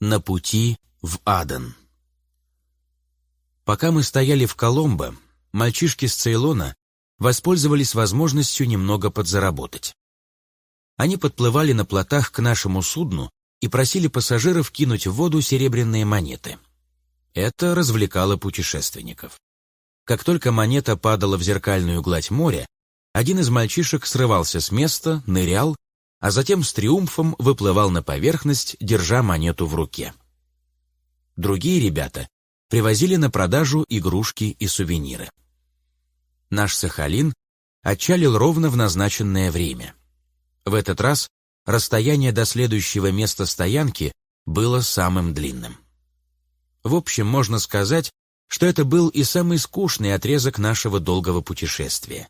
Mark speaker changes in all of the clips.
Speaker 1: На пути в Адан. Пока мы стояли в Коломбо, мальчишки с Цейлона воспользовались возможностью немного подзаработать. Они подплывали на плотах к нашему судну и просили пассажиров кинуть в воду серебряные монеты. Это развлекало путешественников. Как только монета падала в зеркальную гладь моря, один из мальчишек срывался с места, нырял а затем с триумфом выплывал на поверхность, держа монету в руке. Другие ребята привозили на продажу игрушки и сувениры. Наш Сахалин отчалил ровно в назначенное время. В этот раз расстояние до следующего места стоянки было самым длинным. В общем, можно сказать, что это был и самый скучный отрезок нашего долгого путешествия.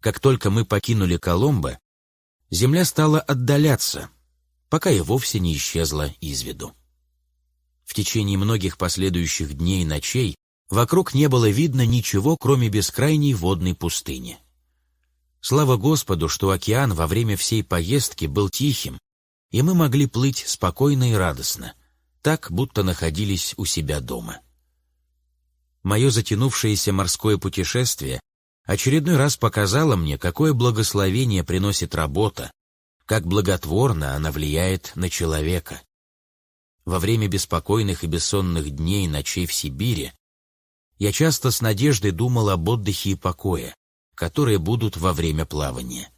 Speaker 1: Как только мы покинули Коломбо, Земля стала отдаляться, пока и вовсе не исчезла из виду. В течение многих последующих дней и ночей вокруг не было видно ничего, кроме бескрайней водной пустыни. Слава Господу, что океан во время всей поездки был тихим, и мы могли плыть спокойно и радостно, так, будто находились у себя дома. Мое затянувшееся морское путешествие очередной раз показала мне, какое благословение приносит работа, как благотворно она влияет на человека. Во время беспокойных и бессонных дней и ночей в Сибири я часто с надеждой думал об отдыхе и покое, которые будут во время плавания.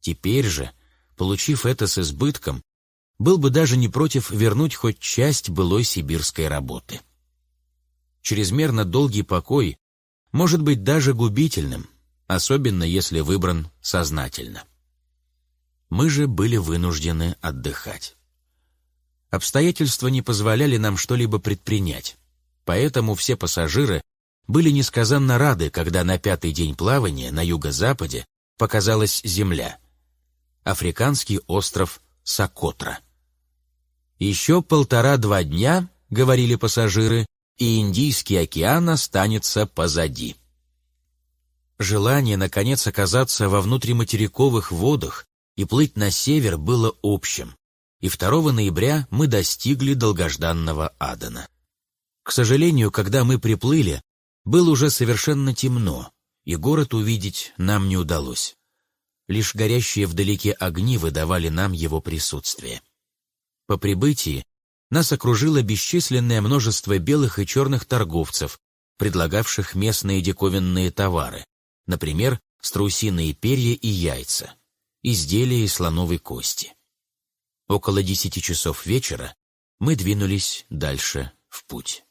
Speaker 1: Теперь же, получив это с избытком, был бы даже не против вернуть хоть часть былой сибирской работы. Чрезмерно долгий покой может быть даже губительным, особенно если выбран сознательно. Мы же были вынуждены отдыхать. Обстоятельства не позволяли нам что-либо предпринять, поэтому все пассажиры были несказанно рады, когда на пятый день плавания на юго-западе показалась земля. Африканский остров Сокотра. «Еще полтора-два дня, — говорили пассажиры, и Индийский океан останется позади. Желание, наконец, оказаться во внутриматериковых водах и плыть на север было общим, и 2 ноября мы достигли долгожданного Адена. К сожалению, когда мы приплыли, было уже совершенно темно, и город увидеть нам не удалось. Лишь горящие вдалеке огни выдавали нам его присутствие. По прибытии нас окружило бесчисленное множество белых и черных торговцев, предлагавших местные диковинные товары, например, страусиные перья и яйца, изделия из слоновой кости. Около десяти часов вечера мы двинулись дальше в путь.